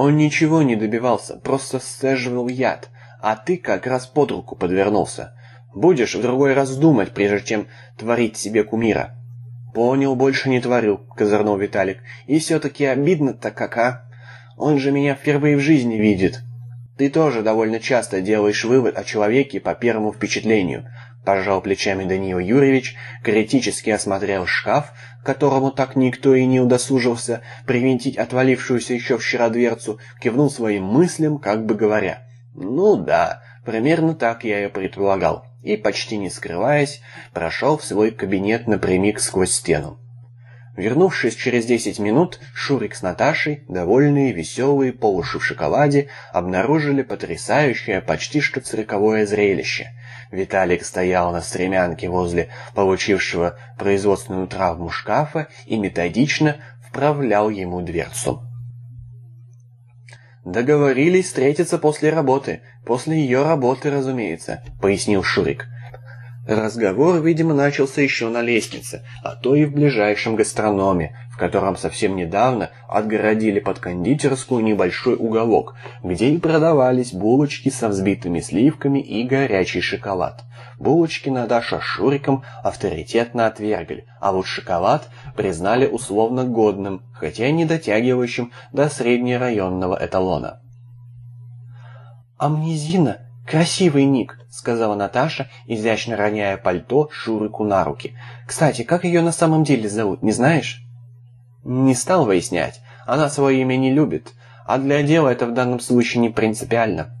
Он ничего не добивался, просто сцеживал яд, а ты как раз под руку подвернулся. Будешь в другой раз думать, прежде чем творить себе кумира. Понял, больше не творю, козырнул Виталик. И все-таки обидно-то как, а? Он же меня впервые в жизни видит. Ты тоже довольно часто делаешь вывод о человеке по первому впечатлению. Пожал плечами Даниил Юрьевич, критически осмотрел шкаф, которому так никто и не удосужился привинтить отвалившуюся еще вчера дверцу, кивнул своим мыслям, как бы говоря. «Ну да, примерно так я и предполагал» и, почти не скрываясь, прошел в свой кабинет напрямик сквозь стену. Вернувшись через десять минут, Шурик с Наташей, довольные, веселые, по уши в шоколаде, обнаружили потрясающее, почти что цирковое зрелище. Виталик стоял на стремянке возле получившего производственную травму шкафа и методично вправлял ему дверцу. «Договорились встретиться после работы. После ее работы, разумеется», — пояснил Шурик. Разговор, видимо, начался еще на лестнице, а то и в ближайшем гастрономе, в котором совсем недавно отгородили под кондитерскую небольшой уголок, где и продавались булочки со взбитыми сливками и горячий шоколад. Булочки Наташа с Шуриком авторитетно отвергли, а вот шоколад признали условно годным, хотя и не дотягивающим до среднерайонного эталона. «Амнезина «Красивый ник», — сказала Наташа, изящно роняя пальто Шурику на руки. «Кстати, как ее на самом деле зовут, не знаешь?» «Не стал выяснять. Она свое имя не любит. А для дела это в данном случае не принципиально».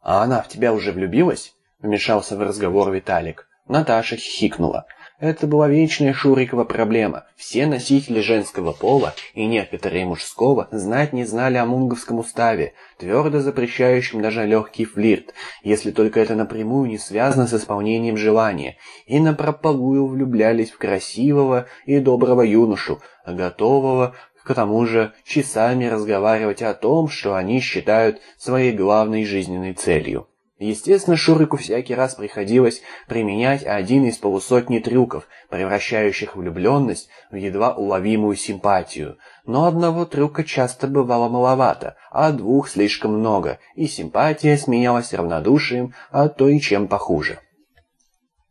«А она в тебя уже влюбилась?» — вмешался в разговор Виталик. Наташа хихикнула. Это была вечная Шурикова проблема. Все носители женского пола и некоторые мужского знать не знали о мунговском уставе, твердо запрещающем даже легкий флирт, если только это напрямую не связано с исполнением желания, и напропалую влюблялись в красивого и доброго юношу, готового к тому же часами разговаривать о том, что они считают своей главной жизненной целью. Естественно, Шурику всякий раз приходилось применять один из полусотни трюков, превращающих влюбленность в едва уловимую симпатию. Но одного трюка часто бывало маловато, а двух слишком много, и симпатия сменялась равнодушием, а то и чем похуже.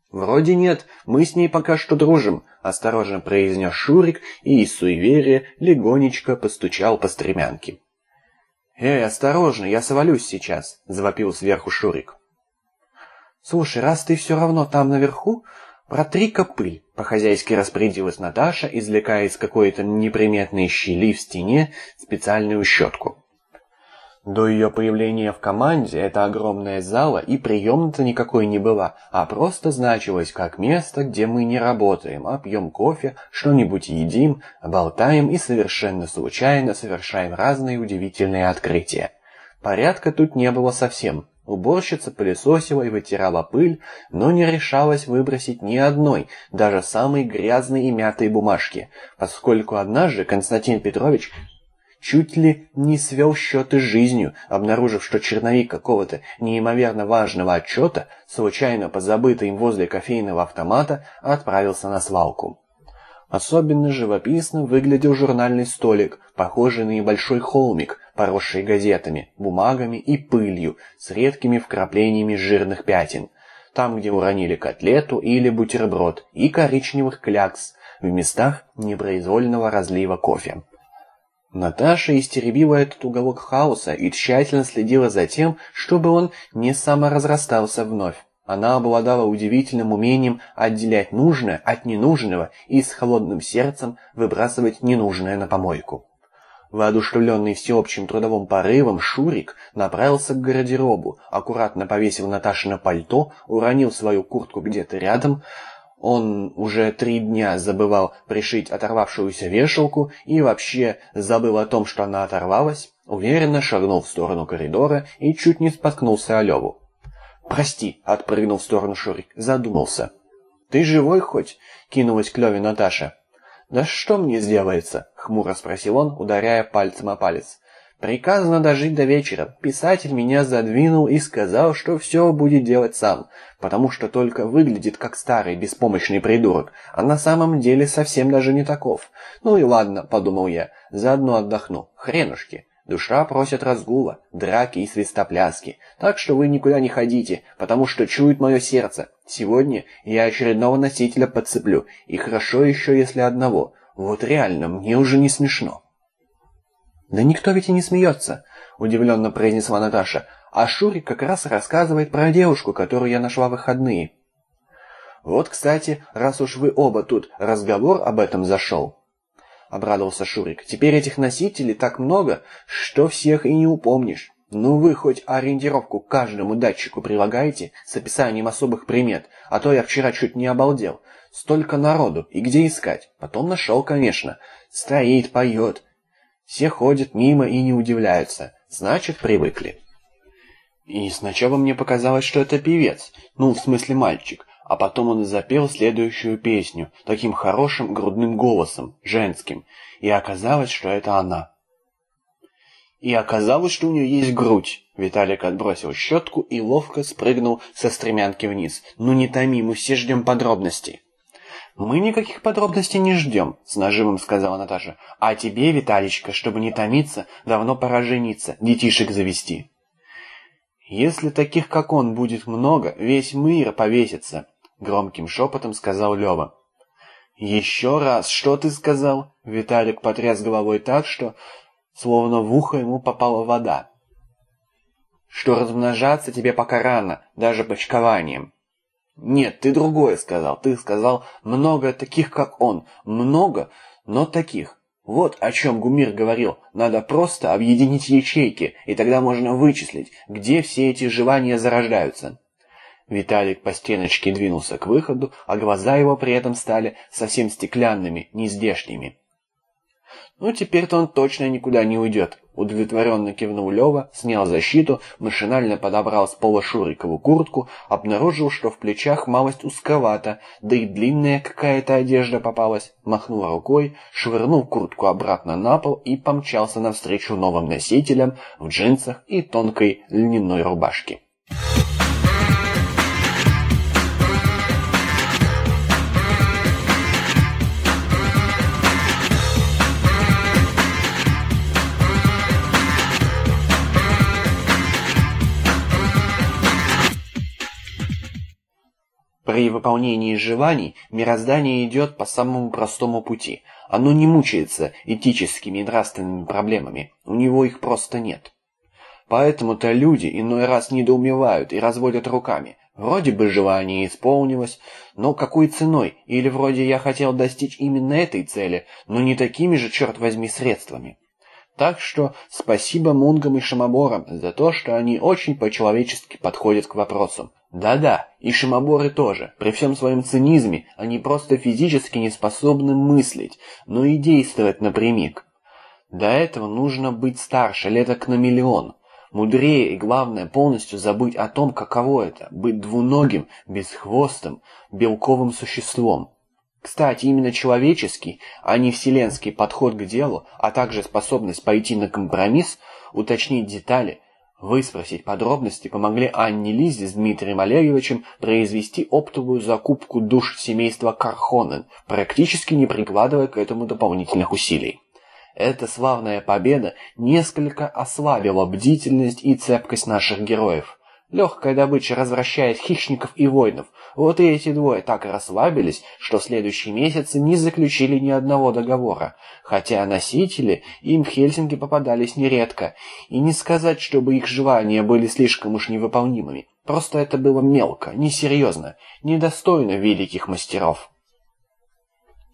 «Вроде нет, мы с ней пока что дружим», — осторожно произнес Шурик и из суеверия легонечко постучал по стремянке. «Эй, осторожно, я свалюсь сейчас!» — завопил сверху Шурик. «Слушай, раз ты все равно там наверху, протри-ка пыль!» — по-хозяйски распорядилась Наташа, извлекая из какой-то неприметной щели в стене специальную щетку. До ее появления в команде эта огромная зала и приемной-то никакой не была, а просто значилась как место, где мы не работаем, а пьем кофе, что-нибудь едим, болтаем и совершенно случайно совершаем разные удивительные открытия. Порядка тут не было совсем. Уборщица пылесосила и вытирала пыль, но не решалась выбросить ни одной, даже самой грязной и мятой бумажки, поскольку однажды Константин Петрович чуть ли не свел счеты с жизнью, обнаружив, что черновик какого-то неимоверно важного отчета, случайно позабытый им возле кофейного автомата, отправился на свалку. Особенно живописно выглядел журнальный столик, похожий на небольшой холмик, поросший газетами, бумагами и пылью, с редкими вкраплениями жирных пятен. Там, где уронили котлету или бутерброд, и коричневых клякс в местах непроизвольного разлива кофе. Наташа истеребила этот уголок хаоса и тщательно следила за тем, чтобы он не саморазрастался вновь. Она обладала удивительным умением отделять нужное от ненужного и с холодным сердцем выбрасывать ненужное на помойку. Воодушевленный всеобщим трудовым порывом, Шурик направился к гардеробу, аккуратно повесил Наташино пальто, уронил свою куртку где-то рядом, он уже три дня забывал пришить оторвавшуюся вешалку и вообще забыл о том, что она оторвалась, уверенно шагнул в сторону коридора и чуть не споткнулся о Леву. «Прости», — отпрыгнул в сторону Шурик, задумался. «Ты живой хоть?» — кинулась к Леве Наташа. «Да что мне сделается?» — хмуро спросил он, ударяя пальцем о палец. Приказано дожить до вечера. Писатель меня задвинул и сказал, что все будет делать сам, потому что только выглядит как старый беспомощный придурок, а на самом деле совсем даже не таков. Ну и ладно, подумал я, заодно отдохну. Хренушки. Душа просит разгула, драки и свистопляски. Так что вы никуда не ходите, потому что чует мое сердце. Сегодня я очередного носителя подцеплю, и хорошо еще, если одного. Вот реально, мне уже не смешно. Да никто ведь и не смеется, удивленно произнесла Наташа. А Шурик как раз рассказывает про девушку, которую я нашла в выходные. Вот, кстати, раз уж вы оба тут, разговор об этом зашел. — обрадовался Шурик. «Теперь этих носителей так много, что всех и не упомнишь. Ну вы хоть ориентировку каждому датчику прилагаете с описанием особых примет, а то я вчера чуть не обалдел. Столько народу, и где искать? Потом нашел, конечно. Стоит, поет. Все ходят мимо и не удивляются. Значит, привыкли». И сначала мне показалось, что это певец, ну, в смысле мальчик, а потом он запел следующую песню, таким хорошим грудным голосом, женским, и оказалось, что это она. И оказалось, что у нее есть грудь. Виталик отбросил щетку и ловко спрыгнул со стремянки вниз. «Ну не томи, мы все ждем подробностей». «Мы никаких подробностей не ждем», — с нажимом сказала Наташа. «А тебе, Виталичка, чтобы не томиться, давно пора жениться, детишек завести». «Если таких, как он, будет много, весь мир повесится», Громким шепотом сказал Лева. «Еще раз, что ты сказал?» Виталик потряс головой так, что словно в ухо ему попала вода. «Что размножаться тебе пока рано, даже почкованием». «Нет, ты другое сказал. Ты сказал много таких, как он. Много, но таких. Вот о чем Гумир говорил. Надо просто объединить ячейки, и тогда можно вычислить, где все эти желания зарождаются». Виталик по стеночке двинулся к выходу, а глаза его при этом стали совсем стеклянными, нездешними. «Ну, теперь-то он точно никуда не уйдет», — удовлетворенно кивнул Лева, снял защиту, машинально подобрал с пола Шурикову куртку, обнаружил, что в плечах малость узковато, да и длинная какая-то одежда попалась, махнул рукой, швырнул куртку обратно на пол и помчался навстречу новым носителям в джинсах и тонкой льняной рубашке. При выполнении желаний мироздание идет по самому простому пути. Оно не мучается этическими и нравственными проблемами, у него их просто нет. Поэтому-то люди иной раз недоумевают и разводят руками. Вроде бы желание исполнилось, но какой ценой? Или вроде я хотел достичь именно этой цели, но не такими же, черт возьми, средствами. Так что спасибо Мунгам и Шимоборам за то, что они очень по-человечески подходят к вопросам. Да-да, и шимоборы тоже. При всем своем цинизме они просто физически не способны мыслить, но и действовать напрямик. До этого нужно быть старше, леток на миллион. Мудрее и, главное, полностью забыть о том, каково это – быть двуногим, бесхвостым, белковым существом. Кстати, именно человеческий, а не вселенский подход к делу, а также способность пойти на компромисс, уточнить детали – Выспросить подробности помогли Анне Лизе с Дмитрием Олеговичем произвести оптовую закупку душ семейства Кархонен, практически не прикладывая к этому дополнительных усилий. Эта славная победа несколько ослабила бдительность и цепкость наших героев. Легкая добыча развращает хищников и воинов. Вот и эти двое так расслабились, что в следующие месяцы не заключили ни одного договора. Хотя носители им в Хельсинки попадались нередко. И не сказать, чтобы их желания были слишком уж невыполнимыми. Просто это было мелко, несерьезно, недостойно великих мастеров.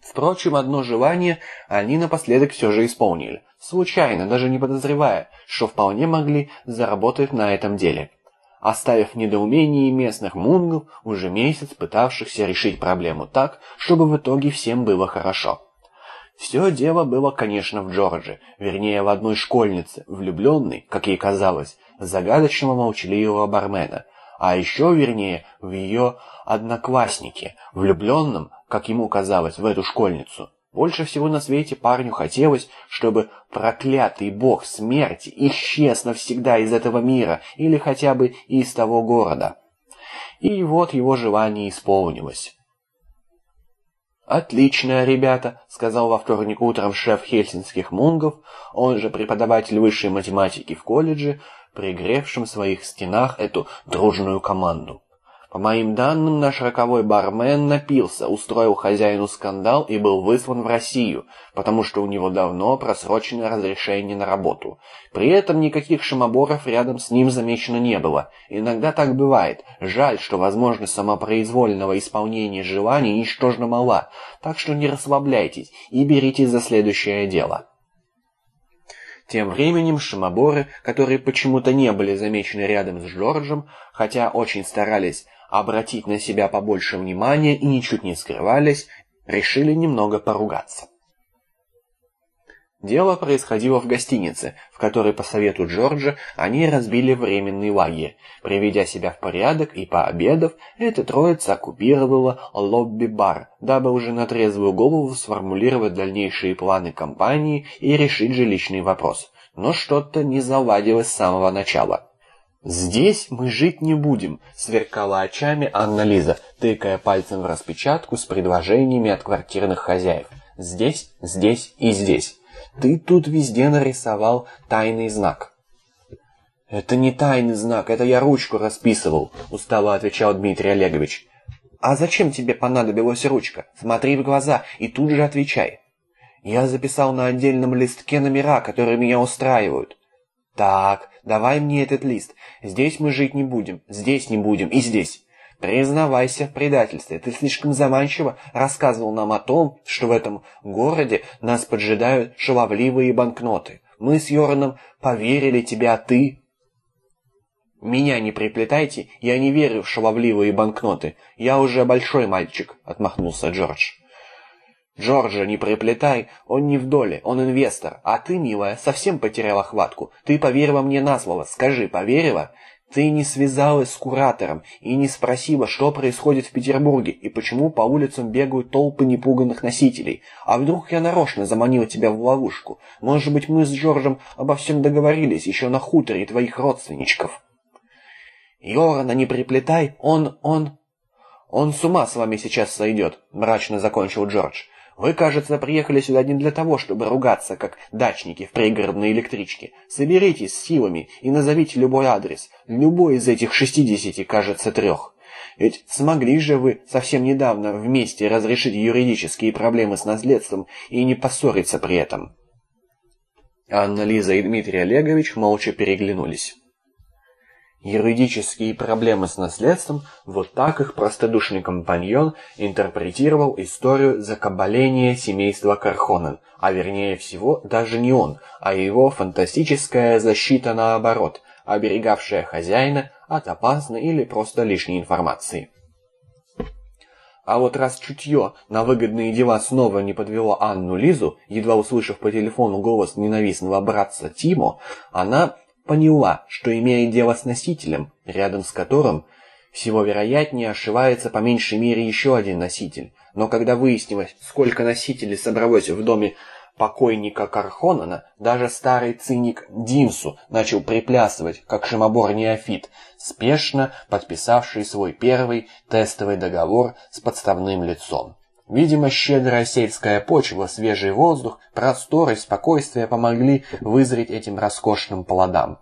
Впрочем, одно желание они напоследок все же исполнили. Случайно, даже не подозревая, что вполне могли заработать на этом деле оставив в недоумении местных мунгов, уже месяц пытавшихся решить проблему так, чтобы в итоге всем было хорошо. Все дело было, конечно, в Джордже, вернее, в одной школьнице, влюбленной, как ей казалось, загадочного молчаливого бармена, а еще, вернее, в ее однокласснике, влюбленном, как ему казалось, в эту школьницу. Больше всего на свете парню хотелось, чтобы проклятый бог смерти исчез навсегда из этого мира или хотя бы из того города. И вот его желание исполнилось. «Отлично, ребята», — сказал во вторник утром шеф хельсинских мунгов, он же преподаватель высшей математики в колледже, пригревшим в своих стенах эту дружную команду. По моим данным, наш роковой бармен напился, устроил хозяину скандал и был выслан в Россию, потому что у него давно просрочено разрешение на работу. При этом никаких шимоборов рядом с ним замечено не было. Иногда так бывает. Жаль, что возможность самопроизвольного исполнения желаний ничтожно мала, так что не расслабляйтесь и беритесь за следующее дело. Тем временем шимоборы, которые почему-то не были замечены рядом с Джорджем, хотя очень старались обратить на себя побольше внимания и ничуть не скрывались, решили немного поругаться. Дело происходило в гостинице, в которой по совету Джорджа они разбили временный лагерь. Приведя себя в порядок и пообедав, эта троица оккупировала лобби-бар, дабы уже на трезвую голову сформулировать дальнейшие планы компании и решить жилищный вопрос. Но что-то не заладилось с самого начала. «Здесь мы жить не будем», — сверкала очами Анна-Лиза, тыкая пальцем в распечатку с предложениями от квартирных хозяев. «Здесь, здесь и здесь. Ты тут везде нарисовал тайный знак». «Это не тайный знак, это я ручку расписывал», — устало отвечал Дмитрий Олегович. «А зачем тебе понадобилась ручка? Смотри в глаза и тут же отвечай». «Я записал на отдельном листке номера, которые меня устраивают». «Так, давай мне этот лист. Здесь мы жить не будем, здесь не будем и здесь». «Признавайся в предательстве. Ты слишком заманчиво рассказывал нам о том, что в этом городе нас поджидают шаловливые банкноты. Мы с Йораном поверили тебе, а ты...» «Меня не приплетайте, я не верю в шаловливые банкноты. Я уже большой мальчик», — отмахнулся Джордж. Джорджа не приплетай, он не в доле, он инвестор. А ты, милая, совсем потеряла хватку. Ты поверила мне на слово. Скажи, поверила? Ты не связалась с куратором и не спросила, что происходит в Петербурге и почему по улицам бегают толпы непуганных носителей. А вдруг я нарочно заманила тебя в ловушку? Может быть, мы с Джорджем обо всем договорились еще на хуторе твоих родственничков? Йорана не приплетай, он, он... Он с ума с вами сейчас сойдет, мрачно закончил Джордж. Вы, кажется, приехали сюда не для того, чтобы ругаться, как дачники в пригородной электричке. Соберитесь с силами и назовите любой адрес. Любой из этих шестидесяти, кажется, трех. Ведь смогли же вы совсем недавно вместе разрешить юридические проблемы с наследством и не поссориться при этом. Анна-Лиза и Дмитрий Олегович молча переглянулись. Юридические проблемы с наследством, вот так их простодушный компаньон интерпретировал историю закабаления семейства Кархонен, а вернее всего даже не он, а его фантастическая защита наоборот, оберегавшая хозяина от опасной или просто лишней информации. А вот раз чутье на выгодные дела снова не подвело Анну Лизу, едва услышав по телефону голос ненавистного братца Тимо, она поняла, что имеет дело с носителем, рядом с которым всего вероятнее ошивается по меньшей мере еще один носитель. Но когда выяснилось, сколько носителей собралось в доме покойника Кархонана, даже старый циник Димсу начал приплясывать, как шимобор-неофит, спешно подписавший свой первый тестовый договор с подставным лицом. Видимо, щедрая сельская почва, свежий воздух, простор и спокойствие помогли вызреть этим роскошным плодам.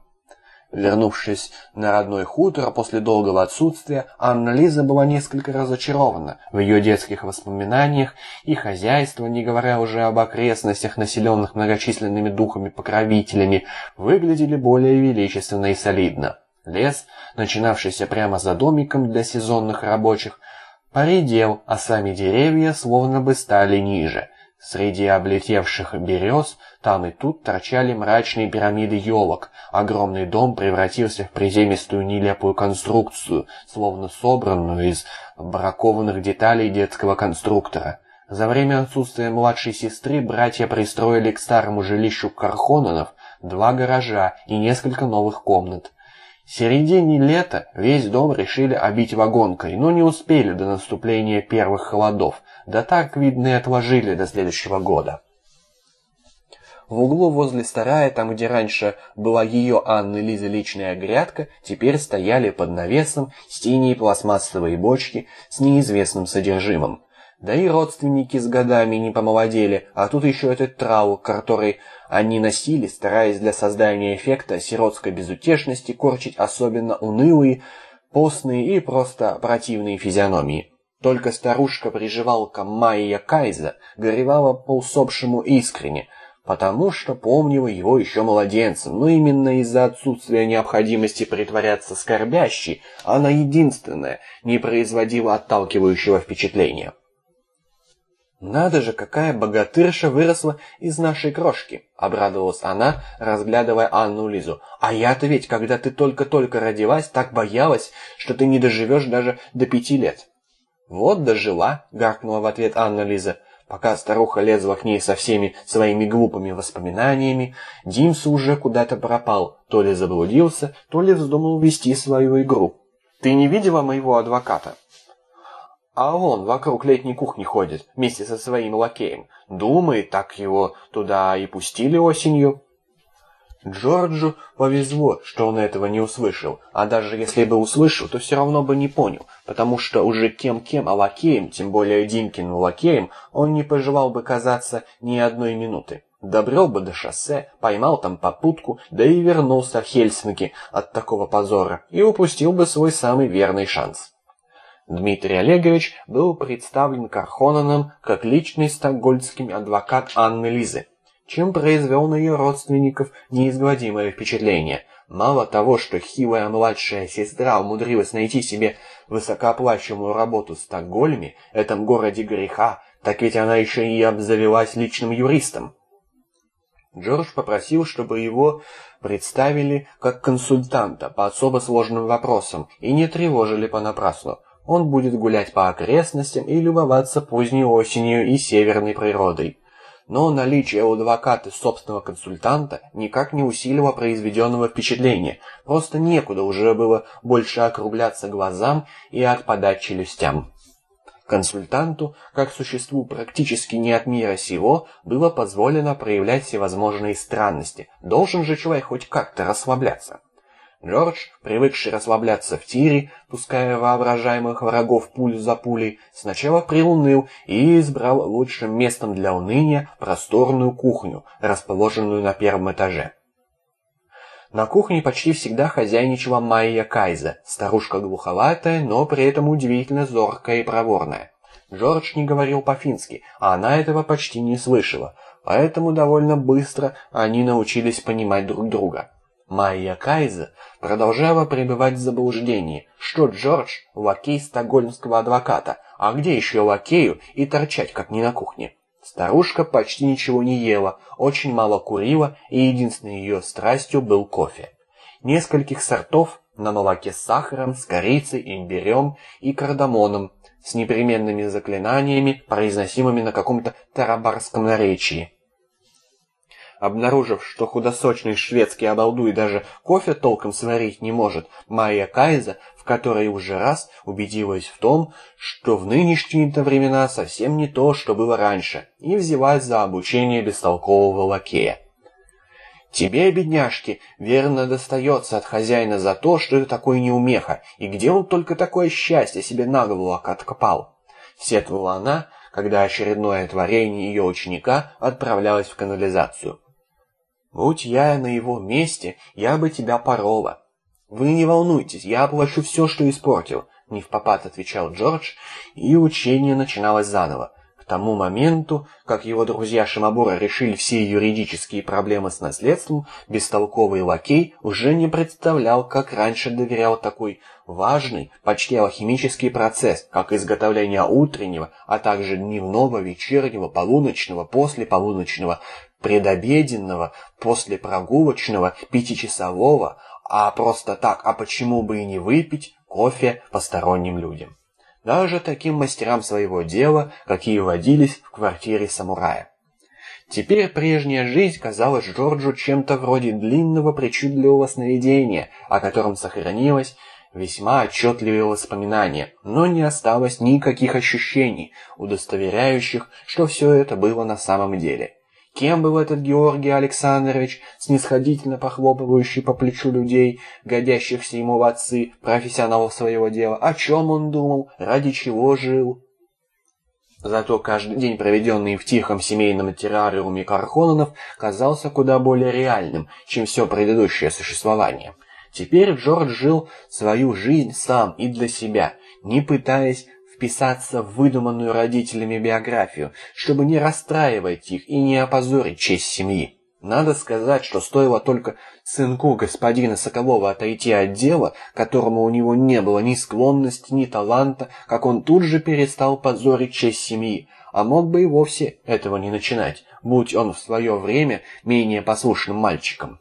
Вернувшись на родной хутор после долгого отсутствия, Анна-Лиза была несколько разочарована в ее детских воспоминаниях, и хозяйство, не говоря уже об окрестностях, населенных многочисленными духами-покровителями, выглядели более величественно и солидно. Лес, начинавшийся прямо за домиком для сезонных рабочих, поредел, а сами деревья словно бы стали ниже. Среди облетевших берез там и тут торчали мрачные пирамиды елок. Огромный дом превратился в приземистую нелепую конструкцию, словно собранную из бракованных деталей детского конструктора. За время отсутствия младшей сестры братья пристроили к старому жилищу Кархонанов два гаража и несколько новых комнат. В середине лета весь дом решили обить вагонкой, но не успели до наступления первых холодов, да так, видно, и отложили до следующего года. В углу возле старая, там где раньше была ее Анны Лизы личная грядка, теперь стояли под навесом синие пластмассовые бочки с неизвестным содержимым. Да и родственники с годами не помолодели, а тут еще этот траур, который они носили, стараясь для создания эффекта сиротской безутешности корчить особенно унылые, постные и просто противные физиономии. Только старушка-приживалка Майя Кайза горевала по усопшему искренне, потому что помнила его еще младенцем, но именно из-за отсутствия необходимости притворяться скорбящей, она единственная не производила отталкивающего впечатления. «Надо же, какая богатырша выросла из нашей крошки!» — обрадовалась она, разглядывая Анну Лизу. «А я-то ведь, когда ты только-только родилась, так боялась, что ты не доживешь даже до пяти лет». «Вот дожила!» — гаркнула в ответ Анна Лиза. Пока старуха лезла к ней со всеми своими глупыми воспоминаниями, Димс уже куда-то пропал, то ли заблудился, то ли вздумал вести свою игру. «Ты не видела моего адвоката?» А он вокруг летней кухни ходит, вместе со своим лакеем. Думает, так его туда и пустили осенью. Джорджу повезло, что он этого не услышал, а даже если бы услышал, то все равно бы не понял, потому что уже кем-кем, а лакеем, тем более Димкиным лакеем, он не пожелал бы казаться ни одной минуты. Добрел бы до шоссе, поймал там попутку, да и вернулся в Хельсинки от такого позора, и упустил бы свой самый верный шанс. Дмитрий Олегович был представлен Кархонаном как личный стокгольмский адвокат Анны Лизы, чем произвел на ее родственников неизгладимое впечатление. Мало того, что хилая младшая сестра умудрилась найти себе высокооплачиваемую работу в Стокгольме, этом городе греха, так ведь она еще и обзавелась личным юристом. Джордж попросил, чтобы его представили как консультанта по особо сложным вопросам и не тревожили понапрасну. Он будет гулять по окрестностям и любоваться поздней осенью и северной природой. Но наличие у адвоката собственного консультанта никак не усилило произведенного впечатления, просто некуда уже было больше округляться глазам и отпадать челюстям. Консультанту, как существу практически не от мира сего, было позволено проявлять всевозможные странности. Должен же человек хоть как-то расслабляться. Джордж, привыкший расслабляться в тире, пуская воображаемых врагов пулю за пулей, сначала приуныл и избрал лучшим местом для уныния просторную кухню, расположенную на первом этаже. На кухне почти всегда хозяйничала Майя Кайза, старушка глуховатая, но при этом удивительно зоркая и проворная. Джордж не говорил по-фински, а она этого почти не слышала, поэтому довольно быстро они научились понимать друг друга. Майя Кайза продолжала пребывать в заблуждении, что Джордж – лакей стокгольмского адвоката, а где еще лакею и торчать, как не на кухне. Старушка почти ничего не ела, очень мало курила, и единственной ее страстью был кофе. Нескольких сортов на молоке с сахаром, с корицей, имбирем и кардамоном, с непременными заклинаниями, произносимыми на каком-то тарабарском наречии. Обнаружив, что худосочный шведский обалдуй даже кофе толком сварить не может, Майя Кайза, в которой уже раз убедилась в том, что в нынешние-то времена совсем не то, что было раньше, и взялась за обучение бестолкового лакея. Тебе, бедняжки, верно достается от хозяина за то, что ты такой неумеха, и где он только такое счастье себе на голову откопал? Сетовала она, когда очередное творение ее ученика отправлялось в канализацию. Будь я на его месте, я бы тебя порола. Вы не волнуйтесь, я оплачу все, что испортил, не в попад отвечал Джордж, и учение начиналось заново. К тому моменту, как его друзья Шимабура решили все юридические проблемы с наследством, бестолковый лакей уже не представлял, как раньше доверял такой важный, почти алхимический процесс, как изготовление утреннего, а также дневного, вечернего, полуночного, послеполуночного, предобеденного, после прогулочного, пятичасового, а просто так, а почему бы и не выпить кофе посторонним людям. Даже таким мастерам своего дела, какие водились в квартире самурая. Теперь прежняя жизнь казалась Джорджу чем-то вроде длинного причудливого сновидения, о котором сохранилось весьма отчетливые воспоминания, но не осталось никаких ощущений, удостоверяющих, что все это было на самом деле. Кем был этот Георгий Александрович, снисходительно похлопывающий по плечу людей, годящихся ему в отцы, профессионалов своего дела? О чем он думал? Ради чего жил? Зато каждый день, проведенный в тихом семейном террариуме Кархононов, казался куда более реальным, чем все предыдущее существование. Теперь Джордж жил свою жизнь сам и для себя, не пытаясь вписаться в выдуманную родителями биографию, чтобы не расстраивать их и не опозорить честь семьи. Надо сказать, что стоило только сынку господина Соколова отойти от дела, которому у него не было ни склонности, ни таланта, как он тут же перестал позорить честь семьи, а мог бы и вовсе этого не начинать, будь он в свое время менее послушным мальчиком.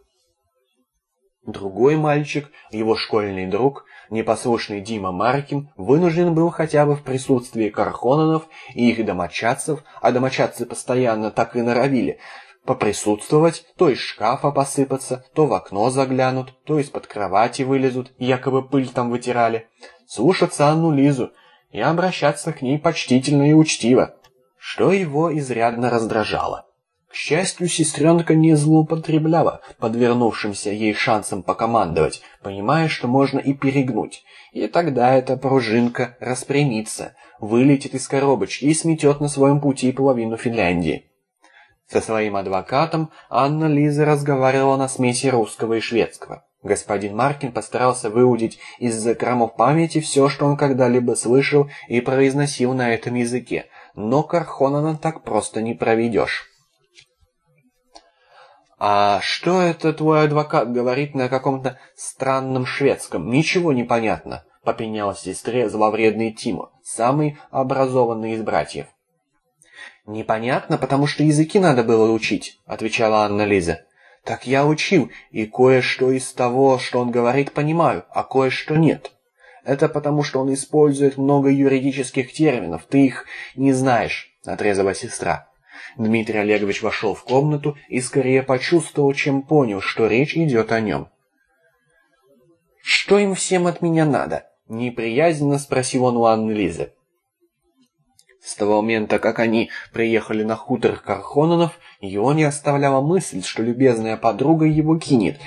Другой мальчик, его школьный друг, непослушный Дима Маркин, вынужден был хотя бы в присутствии Кархононов и их домочадцев, а домочадцы постоянно так и норовили – поприсутствовать, то из шкафа посыпаться, то в окно заглянут, то из-под кровати вылезут, якобы пыль там вытирали. Слушаться Анну Лизу и обращаться к ней почтительно и учтиво, что его изрядно раздражало. К счастью, сестренка не злоупотребляла подвернувшимся ей шансом покомандовать, понимая, что можно и перегнуть. И тогда эта пружинка распрямится, вылетит из коробочки и сметет на своем пути половину Финляндии. Со своим адвокатом Анна Лиза разговаривала на смеси русского и шведского. Господин Маркин постарался выудить из закромов памяти все, что он когда-либо слышал и произносил на этом языке, но Кархонана так просто не проведешь. «А что это твой адвокат говорит на каком-то странном шведском? Ничего не понятно», — попенял сестре зловредный Тимо, самый образованный из братьев. «Непонятно, потому что языки надо было учить», — отвечала Анна-Лиза. «Так я учил, и кое-что из того, что он говорит, понимаю, а кое-что нет. Это потому, что он использует много юридических терминов, ты их не знаешь», — отрезала сестра. Дмитрий Олегович вошел в комнату и скорее почувствовал, чем понял, что речь идет о нем. «Что им всем от меня надо?» — неприязненно спросил он у Анны Лизы. С того момента, как они приехали на хутор Кархононов, его не оставляла мысль, что любезная подруга его кинет.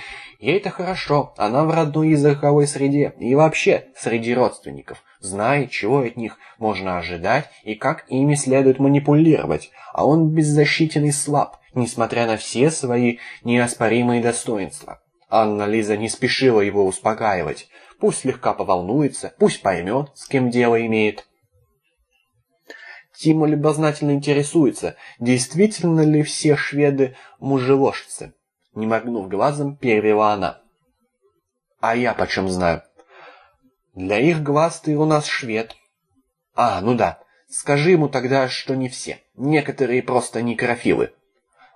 Ей это хорошо, она в родной языковой среде и вообще среди родственников, знает, чего от них можно ожидать и как ими следует манипулировать, а он беззащитен и слаб, несмотря на все свои неоспоримые достоинства. Анна Лиза не спешила его успокаивать. Пусть слегка поволнуется, пусть поймет, с кем дело имеет. Тима любознательно интересуется, действительно ли все шведы мужеложцы. Не моргнув глазом, перевела она. А я почем знаю? Для их глаз ты у нас швед. А, ну да. Скажи ему тогда, что не все. Некоторые просто некрофилы.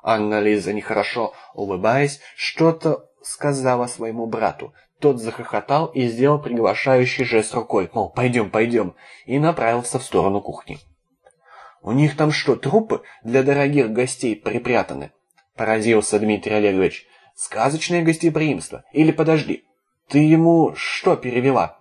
Анна-Лиза, нехорошо улыбаясь, что-то сказала своему брату. Тот захохотал и сделал приглашающий жест рукой, мол, пойдем, пойдем, и направился в сторону кухни. У них там что, трупы для дорогих гостей припрятаны? Поразился Дмитрий Олегович. Сказочное гостеприимство. Или подожди, ты ему что перевела?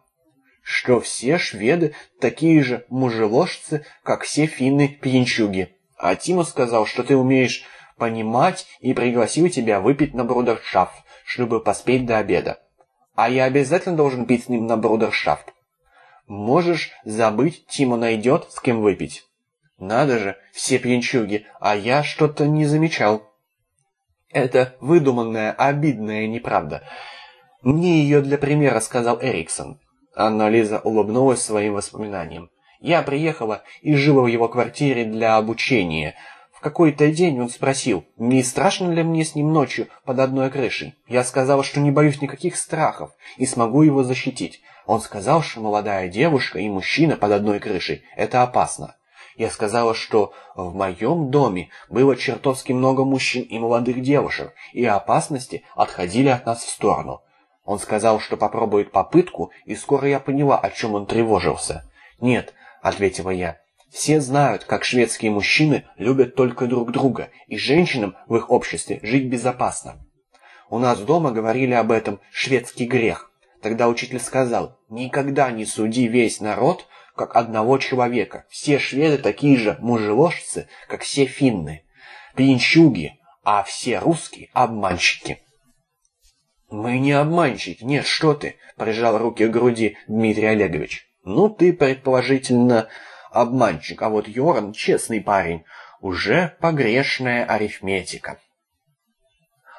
Что все шведы такие же мужеложцы, как все финны-пьянчуги. А Тима сказал, что ты умеешь понимать и пригласил тебя выпить на брудершафт, чтобы поспеть до обеда. А я обязательно должен пить с ним на брудершафт. Можешь забыть, Тима найдет, с кем выпить. Надо же, все пьянчуги, а я что-то не замечал. Это выдуманная, обидная неправда. Мне ее для примера сказал Эриксон. Анна Лиза улыбнулась своим воспоминаниям. Я приехала и жила в его квартире для обучения. В какой-то день он спросил, не страшно ли мне с ним ночью под одной крышей. Я сказала, что не боюсь никаких страхов и смогу его защитить. Он сказал, что молодая девушка и мужчина под одной крышей – это опасно. Я сказала, что в моем доме было чертовски много мужчин и молодых девушек, и опасности отходили от нас в сторону. Он сказал, что попробует попытку, и скоро я поняла, о чем он тревожился. «Нет», — ответила я, — «все знают, как шведские мужчины любят только друг друга, и женщинам в их обществе жить безопасно». У нас дома говорили об этом «шведский грех». Тогда учитель сказал, «Никогда не суди весь народ как одного человека. Все шведы такие же мужеложцы, как все финны. Пьянчуги, а все русские обманщики. «Мы не обманщики, нет, что ты!» — прижал руки к груди Дмитрий Олегович. «Ну, ты, предположительно, обманщик, а вот Йоран честный парень. Уже погрешная арифметика.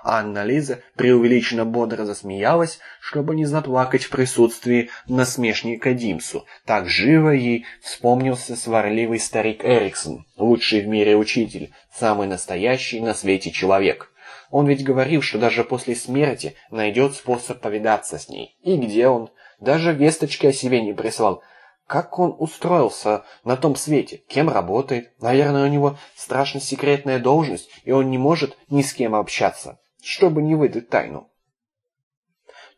Анна-Лиза преувеличенно бодро засмеялась, чтобы не заплакать в присутствии насмешника Димсу. Так живо ей вспомнился сварливый старик Эриксон, лучший в мире учитель, самый настоящий на свете человек. Он ведь говорил, что даже после смерти найдет способ повидаться с ней. И где он? Даже весточки о себе не прислал. Как он устроился на том свете? Кем работает? Наверное, у него страшно секретная должность, и он не может ни с кем общаться, чтобы не выдать тайну.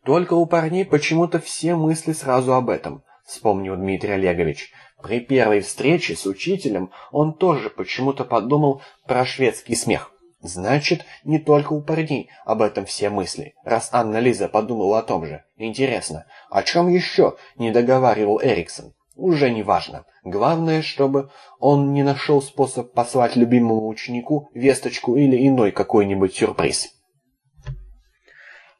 Только у парней почему-то все мысли сразу об этом, вспомнил Дмитрий Олегович. При первой встрече с учителем он тоже почему-то подумал про шведский смех. Значит, не только у парней об этом все мысли, раз Анна-Лиза подумала о том же. Интересно, о чем еще не договаривал Эриксон? Уже не важно. Главное, чтобы он не нашел способ послать любимому ученику весточку или иной какой-нибудь сюрприз.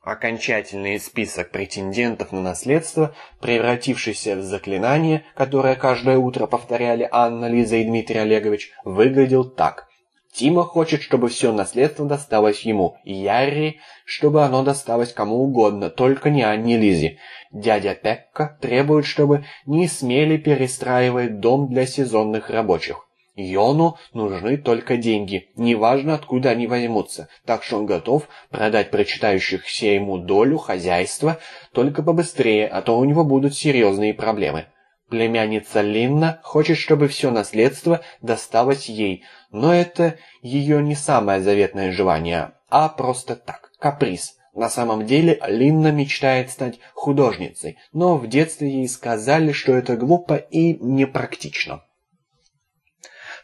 Окончательный список претендентов на наследство, превратившийся в заклинание, которое каждое утро повторяли Анна, Лиза и Дмитрий Олегович, выглядел так. Тима хочет, чтобы все наследство досталось ему, и Ярри, чтобы оно досталось кому угодно, только не Анне Лизе. Дядя Пекка требует, чтобы не смели перестраивать дом для сезонных рабочих. Йону нужны только деньги, неважно откуда они возьмутся, так что он готов продать прочитающихся ему долю хозяйства только побыстрее, а то у него будут серьезные проблемы. Племянница Линна хочет, чтобы все наследство досталось ей, но это ее не самое заветное желание, а просто так, каприз. На самом деле Линна мечтает стать художницей, но в детстве ей сказали, что это глупо и непрактично.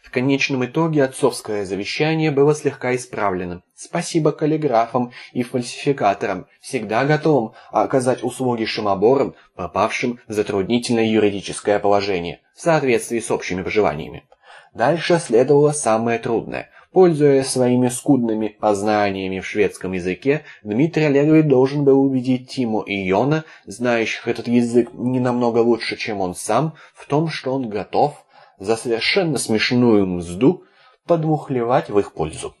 В конечном итоге отцовское завещание было слегка исправлено. Спасибо каллиграфам и фальсификаторам, всегда готовым оказать услуги шимоборам, попавшим в затруднительное юридическое положение, в соответствии с общими пожеланиями. Дальше следовало самое трудное. Пользуясь своими скудными познаниями в шведском языке, Дмитрий Олегович должен был убедить Тиму и Йона, знающих этот язык не намного лучше, чем он сам, в том, что он готов за совершенно смешную мзду подмухлевать в их пользу.